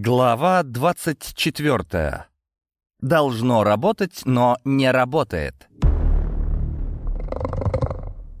Глава 24. Должно работать, но не работает.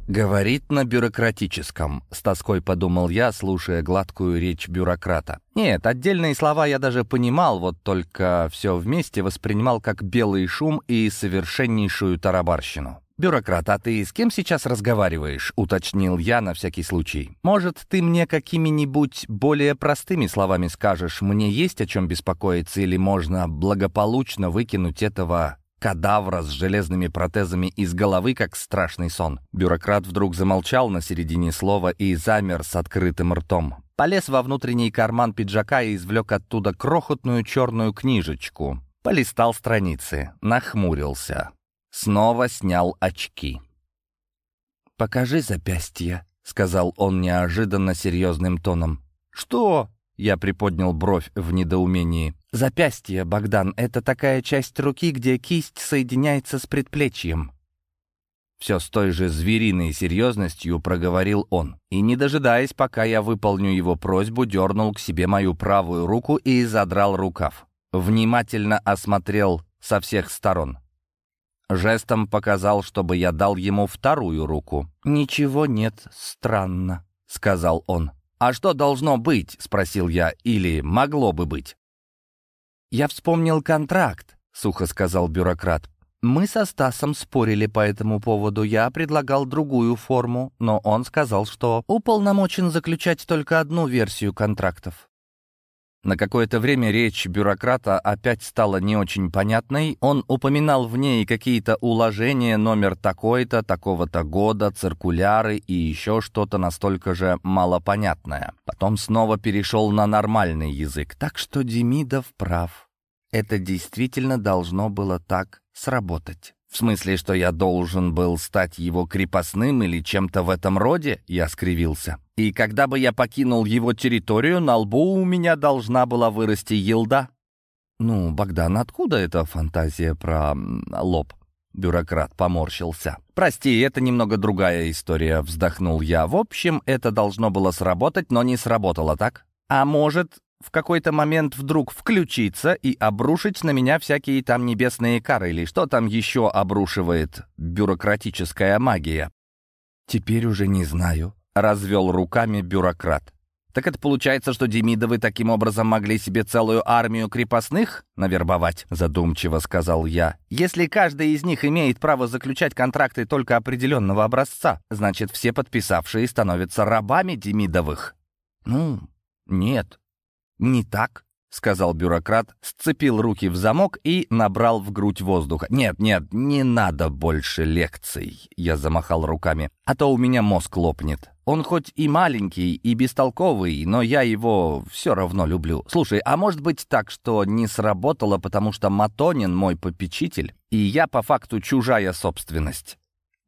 Говорит на бюрократическом, с тоской подумал я, слушая гладкую речь бюрократа. Нет, отдельные слова я даже понимал, вот только все вместе воспринимал как белый шум и совершеннейшую тарабарщину. «Бюрократ, а ты с кем сейчас разговариваешь?» — уточнил я на всякий случай. «Может, ты мне какими-нибудь более простыми словами скажешь, мне есть о чем беспокоиться, или можно благополучно выкинуть этого кадавра с железными протезами из головы, как страшный сон?» Бюрократ вдруг замолчал на середине слова и замер с открытым ртом. Полез во внутренний карман пиджака и извлек оттуда крохотную черную книжечку. Полистал страницы, нахмурился. Снова снял очки. «Покажи запястье», — сказал он неожиданно серьезным тоном. «Что?» — я приподнял бровь в недоумении. «Запястье, Богдан, это такая часть руки, где кисть соединяется с предплечьем». Все с той же звериной серьезностью проговорил он, и, не дожидаясь, пока я выполню его просьбу, дернул к себе мою правую руку и задрал рукав. Внимательно осмотрел со всех сторон. Жестом показал, чтобы я дал ему вторую руку. «Ничего нет, странно», — сказал он. «А что должно быть?» — спросил я. «Или могло бы быть?» «Я вспомнил контракт», — сухо сказал бюрократ. «Мы со Стасом спорили по этому поводу. Я предлагал другую форму, но он сказал, что уполномочен заключать только одну версию контрактов. На какое-то время речь бюрократа опять стала не очень понятной. Он упоминал в ней какие-то уложения, номер такой-то, такого-то года, циркуляры и еще что-то настолько же малопонятное. Потом снова перешел на нормальный язык. Так что Демидов прав. Это действительно должно было так сработать. «В смысле, что я должен был стать его крепостным или чем-то в этом роде?» Я скривился. «И когда бы я покинул его территорию, на лбу у меня должна была вырасти елда?» «Ну, Богдан, откуда эта фантазия про лоб?» Бюрократ поморщился. «Прости, это немного другая история», — вздохнул я. «В общем, это должно было сработать, но не сработало, так? А может, в какой-то момент вдруг включиться и обрушить на меня всякие там небесные кары, или что там еще обрушивает бюрократическая магия. «Теперь уже не знаю», — развел руками бюрократ. «Так это получается, что Демидовы таким образом могли себе целую армию крепостных навербовать?» — задумчиво сказал я. «Если каждый из них имеет право заключать контракты только определенного образца, значит, все подписавшие становятся рабами Демидовых». «Ну, нет», «Не так», — сказал бюрократ, сцепил руки в замок и набрал в грудь воздуха. «Нет, нет, не надо больше лекций», — я замахал руками, «а то у меня мозг лопнет. Он хоть и маленький, и бестолковый, но я его все равно люблю. Слушай, а может быть так, что не сработало, потому что Матонин мой попечитель, и я по факту чужая собственность?»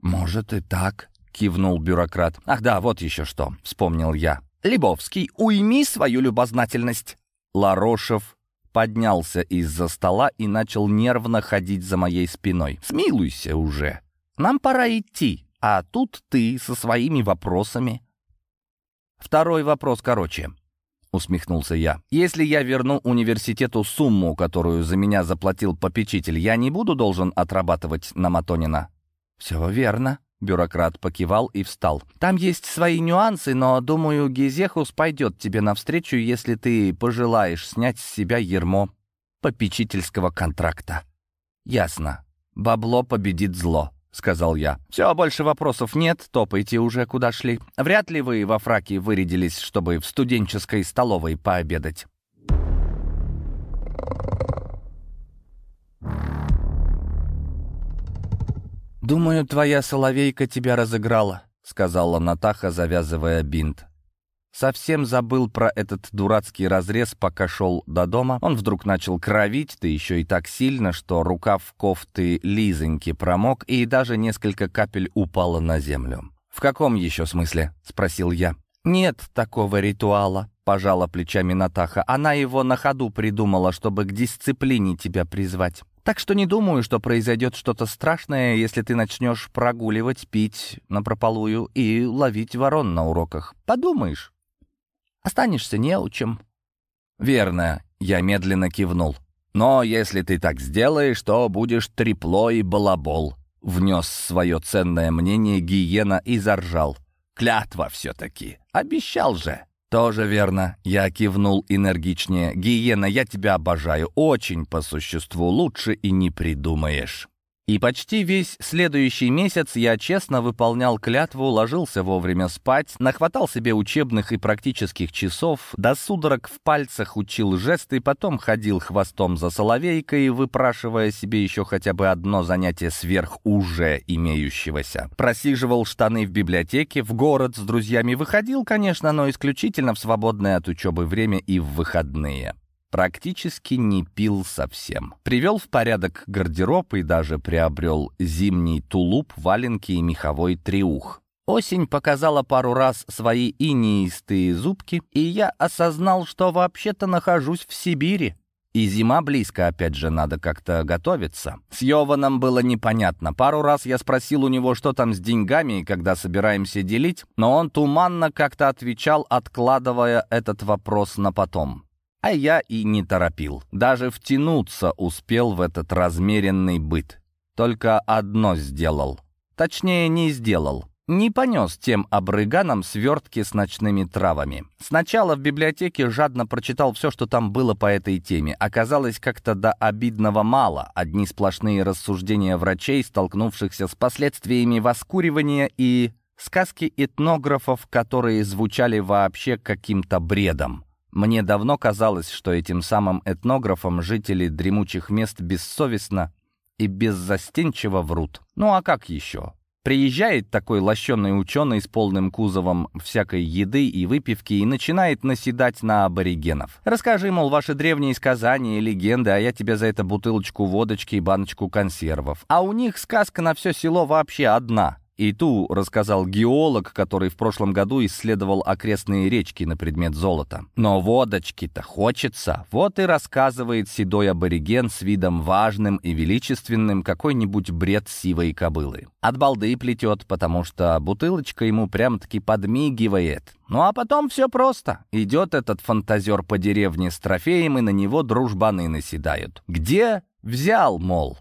«Может и так», — кивнул бюрократ. «Ах да, вот еще что», — вспомнил я. «Лебовский, уйми свою любознательность!» Ларошев поднялся из-за стола и начал нервно ходить за моей спиной. «Смилуйся уже! Нам пора идти, а тут ты со своими вопросами». «Второй вопрос короче», — усмехнулся я. «Если я верну университету сумму, которую за меня заплатил попечитель, я не буду должен отрабатывать на Матонина?» «Все верно», Бюрократ покивал и встал. «Там есть свои нюансы, но, думаю, Гезехус пойдет тебе навстречу, если ты пожелаешь снять с себя ермо попечительского контракта». «Ясно. Бабло победит зло», — сказал я. «Все, больше вопросов нет, топайте уже, куда шли. Вряд ли вы во фраке вырядились, чтобы в студенческой столовой пообедать». «Думаю, твоя соловейка тебя разыграла», — сказала Натаха, завязывая бинт. Совсем забыл про этот дурацкий разрез, пока шел до дома. Он вдруг начал кровить, да еще и так сильно, что рукав кофты Лизоньки промок, и даже несколько капель упало на землю. «В каком еще смысле?» — спросил я. «Нет такого ритуала», — пожала плечами Натаха. «Она его на ходу придумала, чтобы к дисциплине тебя призвать. Так что не думаю, что произойдет что-то страшное, если ты начнешь прогуливать, пить напропалую и ловить ворон на уроках. Подумаешь, останешься неучем». «Верно. Я медленно кивнул. «Но если ты так сделаешь, то будешь трепло и балабол», — внес свое ценное мнение Гиена и заржал. «Клятва все-таки. Обещал же». «Тоже верно», — я кивнул энергичнее. «Гиена, я тебя обожаю. Очень по существу. Лучше и не придумаешь». И почти весь следующий месяц я честно выполнял клятву, ложился вовремя спать, нахватал себе учебных и практических часов, до судорог в пальцах учил жесты, потом ходил хвостом за соловейкой, выпрашивая себе еще хотя бы одно занятие сверх уже имеющегося. Просиживал штаны в библиотеке, в город с друзьями выходил, конечно, но исключительно в свободное от учебы время и в выходные практически не пил совсем. Привел в порядок гардероб и даже приобрел зимний тулуп, валенки и меховой триух. Осень показала пару раз свои инеистые зубки, и я осознал, что вообще-то нахожусь в Сибири. И зима близко, опять же, надо как-то готовиться. С Йованом было непонятно. Пару раз я спросил у него, что там с деньгами и когда собираемся делить, но он туманно как-то отвечал, откладывая этот вопрос на потом. А я и не торопил. Даже втянуться успел в этот размеренный быт. Только одно сделал. Точнее, не сделал. Не понес тем обрыганам свертки с ночными травами. Сначала в библиотеке жадно прочитал все, что там было по этой теме. Оказалось как-то до обидного мало. Одни сплошные рассуждения врачей, столкнувшихся с последствиями воскуривания и сказки этнографов, которые звучали вообще каким-то бредом. Мне давно казалось, что этим самым этнографам жители дремучих мест бессовестно и беззастенчиво врут. Ну а как еще? Приезжает такой лощеный ученый с полным кузовом всякой еды и выпивки и начинает наседать на аборигенов. Расскажи, мол, ваши древние сказания и легенды, а я тебе за это бутылочку водочки и баночку консервов. А у них сказка на все село вообще одна. И ту рассказал геолог, который в прошлом году исследовал окрестные речки на предмет золота. Но водочки-то хочется. Вот и рассказывает седой абориген с видом важным и величественным какой-нибудь бред сивой кобылы. От балды плетет, потому что бутылочка ему прям-таки подмигивает. Ну а потом все просто. Идет этот фантазер по деревне с трофеем, и на него дружбаны наседают. Где взял, мол?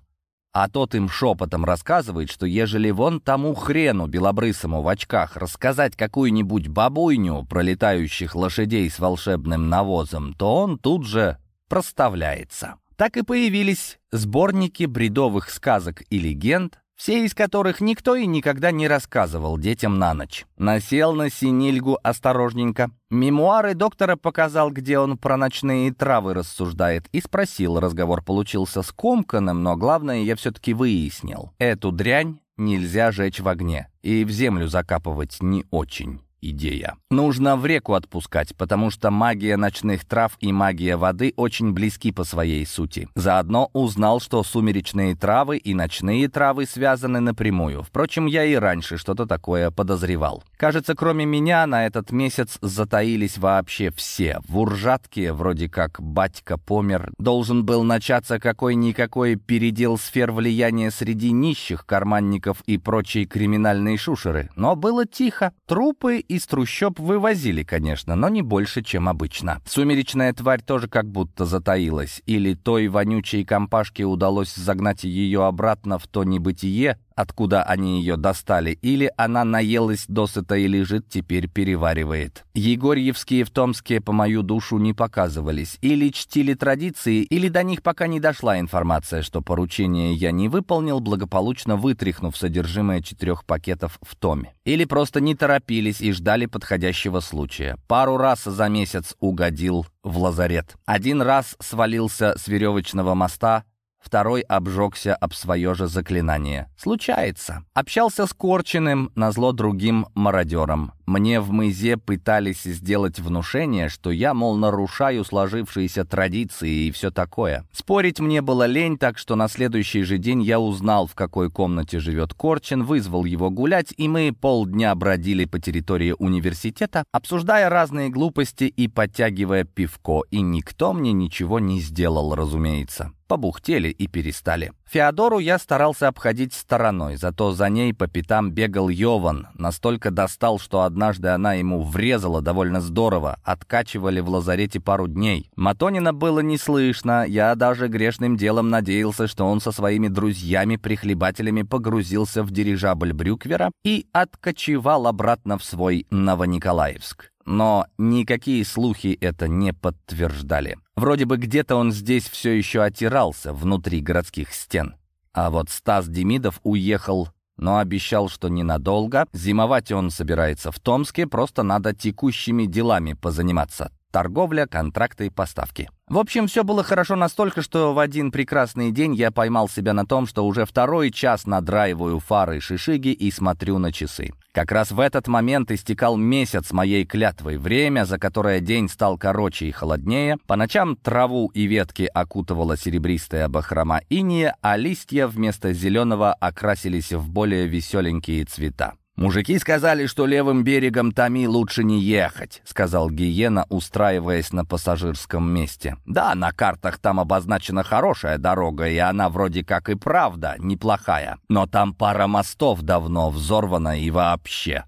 А тот им шепотом рассказывает, что ежели вон тому хрену белобрысому в очках рассказать какую-нибудь бабуйню про летающих лошадей с волшебным навозом, то он тут же проставляется. Так и появились сборники бредовых сказок и легенд, все из которых никто и никогда не рассказывал детям на ночь. Насел на синильгу осторожненько. Мемуары доктора показал, где он про ночные травы рассуждает, и спросил. Разговор получился скомканным, но главное я все-таки выяснил. Эту дрянь нельзя жечь в огне, и в землю закапывать не очень идея. Нужно в реку отпускать, потому что магия ночных трав и магия воды очень близки по своей сути. Заодно узнал, что сумеречные травы и ночные травы связаны напрямую. Впрочем, я и раньше что-то такое подозревал. Кажется, кроме меня на этот месяц затаились вообще все. В Уржатке, вроде как батька помер, должен был начаться какой-никакой передел сфер влияния среди нищих карманников и прочей криминальной шушеры. Но было тихо. Трупы из трущоб вывозили, конечно, но не больше, чем обычно. Сумеречная тварь тоже как будто затаилась. Или той вонючей компашке удалось загнать ее обратно в то небытие, откуда они ее достали, или она наелась досыта и лежит, теперь переваривает. Егорьевские в Томске по мою душу не показывались. Или чтили традиции, или до них пока не дошла информация, что поручение я не выполнил, благополучно вытряхнув содержимое четырех пакетов в Томе. Или просто не торопились и ждали подходящего случая. Пару раз за месяц угодил в лазарет. Один раз свалился с веревочного моста, Второй обжегся об свое же заклинание. Случается. Общался с Корчиным, назло другим мародерам. Мне в мызе пытались сделать внушение, что я, мол, нарушаю сложившиеся традиции и все такое. Спорить мне было лень, так что на следующий же день я узнал, в какой комнате живет Корчин, вызвал его гулять, и мы полдня бродили по территории университета, обсуждая разные глупости и подтягивая пивко, и никто мне ничего не сделал, разумеется. Побухтели и перестали. Феодору я старался обходить стороной, зато за ней по пятам бегал Йован, настолько достал, что одна однажды она ему врезала довольно здорово. Откачивали в лазарете пару дней. Матонина было не слышно. Я даже грешным делом надеялся, что он со своими друзьями-прихлебателями погрузился в дирижабль Брюквера и откочевал обратно в свой Новониколаевск. Но никакие слухи это не подтверждали. Вроде бы где-то он здесь все еще отирался внутри городских стен. А вот Стас Демидов уехал но обещал, что ненадолго. Зимовать он собирается в Томске, просто надо текущими делами позаниматься. Торговля, контракты поставки. В общем, все было хорошо настолько, что в один прекрасный день я поймал себя на том, что уже второй час надраиваю фары шишиги и смотрю на часы. Как раз в этот момент истекал месяц моей клятвой, время, за которое день стал короче и холоднее, по ночам траву и ветки окутывала серебристая бахрома иния, а листья вместо зеленого окрасились в более веселенькие цвета. «Мужики сказали, что левым берегом Томи лучше не ехать», — сказал Гиена, устраиваясь на пассажирском месте. «Да, на картах там обозначена хорошая дорога, и она вроде как и правда неплохая. Но там пара мостов давно взорвана и вообще».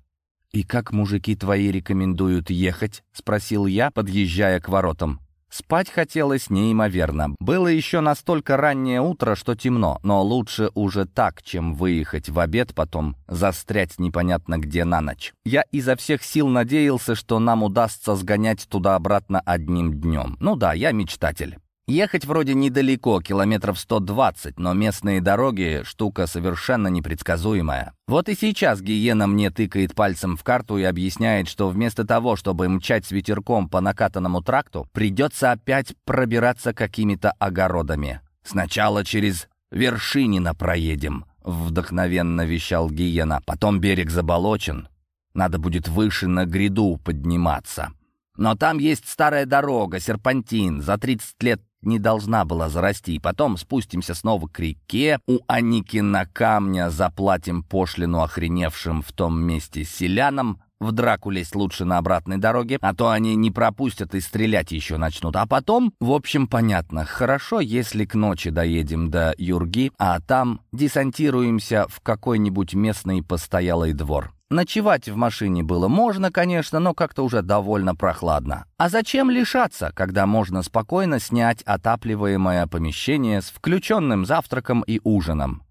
«И как мужики твои рекомендуют ехать?» — спросил я, подъезжая к воротам. Спать хотелось неимоверно. Было еще настолько раннее утро, что темно, но лучше уже так, чем выехать в обед, потом застрять непонятно где на ночь. Я изо всех сил надеялся, что нам удастся сгонять туда-обратно одним днем. Ну да, я мечтатель. Ехать вроде недалеко, километров 120, но местные дороги — штука совершенно непредсказуемая. Вот и сейчас Гиена мне тыкает пальцем в карту и объясняет, что вместо того, чтобы мчать с ветерком по накатанному тракту, придется опять пробираться какими-то огородами. Сначала через Вершинина проедем, — вдохновенно вещал Гиена. Потом берег заболочен. Надо будет выше на гряду подниматься. Но там есть старая дорога, серпантин. За 30 лет не должна была зарасти. Потом спустимся снова к реке, у Аникина камня заплатим пошлину охреневшим в том месте селянам, в драку лезть лучше на обратной дороге, а то они не пропустят и стрелять еще начнут. А потом, в общем, понятно, хорошо, если к ночи доедем до Юрги, а там десантируемся в какой-нибудь местный постоялый двор. Ночевать в машине было можно, конечно, но как-то уже довольно прохладно. А зачем лишаться, когда можно спокойно снять отапливаемое помещение с включенным завтраком и ужином?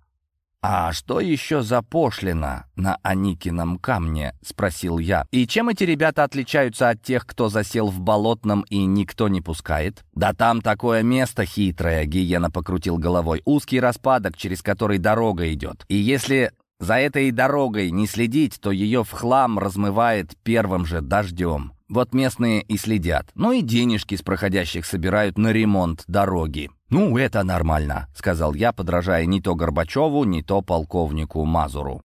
«А что еще за пошлина на Аникином камне?» — спросил я. «И чем эти ребята отличаются от тех, кто засел в болотном и никто не пускает?» «Да там такое место хитрое», — Гиена покрутил головой. «Узкий распадок, через который дорога идет. И если за этой дорогой не следить, то ее в хлам размывает первым же дождем. Вот местные и следят. Ну и денежки с проходящих собирают на ремонт дороги. «Ну, это нормально», — сказал я, подражая не то Горбачеву, не то полковнику Мазуру.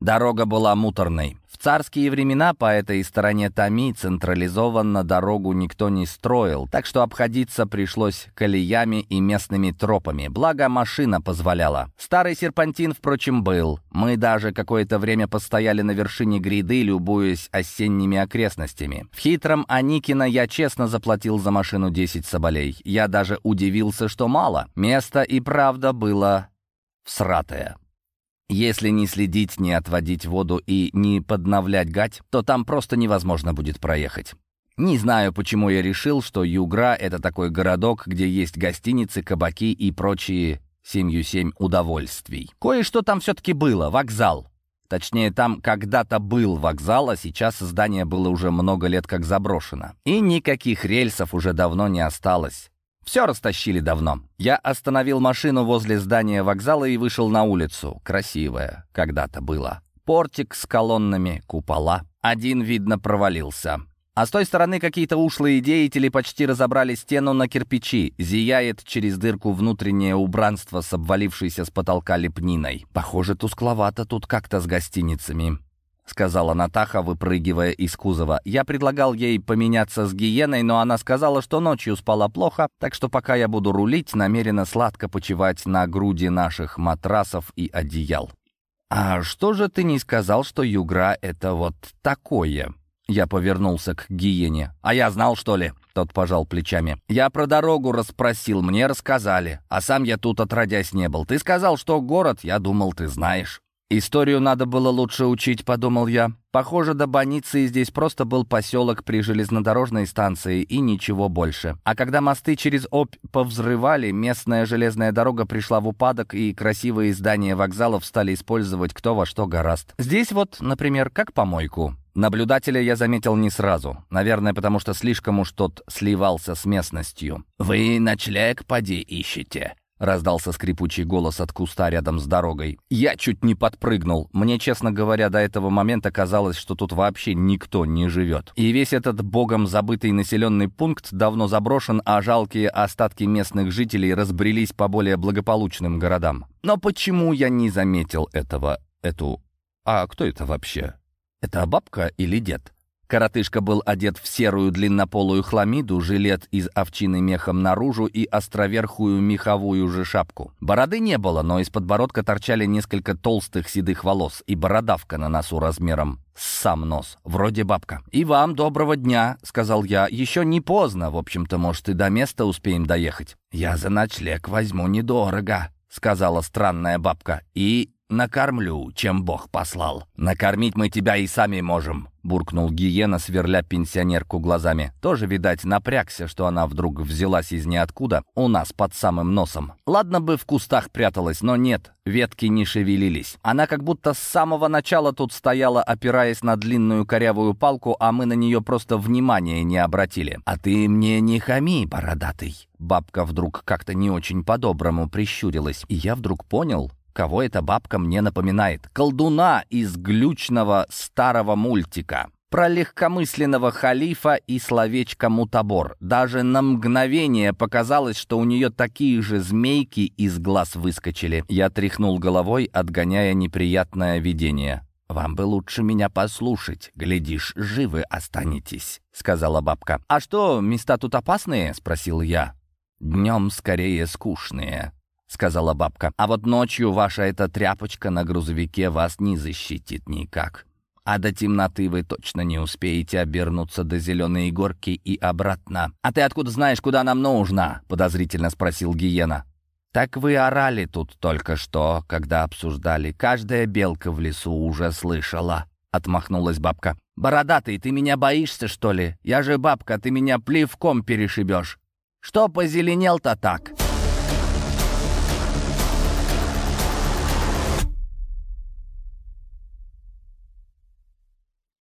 Дорога была муторной. Царские времена по этой стороне Томи централизованно дорогу никто не строил, так что обходиться пришлось колеями и местными тропами, благо машина позволяла. Старый серпантин, впрочем, был. Мы даже какое-то время постояли на вершине гряды, любуясь осенними окрестностями. В хитром Аникина я честно заплатил за машину 10 соболей. Я даже удивился, что мало. Место и правда было всратое. Если не следить, не отводить воду и не подновлять гать, то там просто невозможно будет проехать. Не знаю, почему я решил, что Югра — это такой городок, где есть гостиницы, кабаки и прочие семью-семь удовольствий. Кое-что там все-таки было, вокзал. Точнее, там когда-то был вокзал, а сейчас здание было уже много лет как заброшено. И никаких рельсов уже давно не осталось. Все растащили давно. Я остановил машину возле здания вокзала и вышел на улицу. Красивая когда-то было. Портик с колоннами, купола. Один, видно, провалился. А с той стороны какие-то ушлые деятели почти разобрали стену на кирпичи. Зияет через дырку внутреннее убранство с обвалившейся с потолка лепниной. Похоже, тускловато тут как-то с гостиницами. — сказала Натаха, выпрыгивая из кузова. Я предлагал ей поменяться с гиеной, но она сказала, что ночью спала плохо, так что пока я буду рулить, намерена сладко почивать на груди наших матрасов и одеял. «А что же ты не сказал, что югра — это вот такое?» Я повернулся к гиене. «А я знал, что ли?» Тот пожал плечами. «Я про дорогу расспросил, мне рассказали. А сам я тут отродясь не был. Ты сказал, что город, я думал, ты знаешь». «Историю надо было лучше учить», — подумал я. Похоже, до Баниции здесь просто был поселок при железнодорожной станции и ничего больше. А когда мосты через Обь повзрывали, местная железная дорога пришла в упадок, и красивые здания вокзалов стали использовать кто во что гораст. Здесь вот, например, как помойку. Наблюдателя я заметил не сразу. Наверное, потому что слишком уж тот сливался с местностью. «Вы ночлег поди ищете?» Раздался скрипучий голос от куста рядом с дорогой. Я чуть не подпрыгнул. Мне, честно говоря, до этого момента казалось, что тут вообще никто не живет. И весь этот богом забытый населенный пункт давно заброшен, а жалкие остатки местных жителей разбрелись по более благополучным городам. Но почему я не заметил этого, эту... А кто это вообще? Это бабка или дед? Коротышка был одет в серую длиннополую хламиду, жилет из овчины мехом наружу и островерхую меховую же шапку. Бороды не было, но из подбородка торчали несколько толстых седых волос и бородавка на носу размером с сам нос, вроде бабка. «И вам доброго дня», — сказал я. «Еще не поздно, в общем-то, может, и до места успеем доехать». «Я за ночлег возьму недорого», — сказала странная бабка. «И накормлю, чем Бог послал. Накормить мы тебя и сами можем. — буркнул Гиена, сверля пенсионерку глазами. Тоже, видать, напрягся, что она вдруг взялась из ниоткуда у нас под самым носом. Ладно бы в кустах пряталась, но нет, ветки не шевелились. Она как будто с самого начала тут стояла, опираясь на длинную корявую палку, а мы на нее просто внимания не обратили. «А ты мне не хами, бородатый!» Бабка вдруг как-то не очень по-доброму прищурилась, и я вдруг понял, Кого эта бабка мне напоминает? Колдуна из глючного старого мультика. Про легкомысленного халифа и словечко «мутабор». Даже на мгновение показалось, что у нее такие же змейки из глаз выскочили. Я тряхнул головой, отгоняя неприятное видение. «Вам бы лучше меня послушать. Глядишь, живы останетесь», — сказала бабка. «А что, места тут опасные?» — спросил я. «Днем скорее скучные», — сказала бабка. «А вот ночью ваша эта тряпочка на грузовике вас не защитит никак. А до темноты вы точно не успеете обернуться до зеленой горки и обратно. А ты откуда знаешь, куда нам нужно?» — подозрительно спросил Гиена. «Так вы орали тут только что, когда обсуждали. Каждая белка в лесу уже слышала», — отмахнулась бабка. «Бородатый, ты меня боишься, что ли? Я же бабка, ты меня плевком перешибешь. Что позеленел-то так?»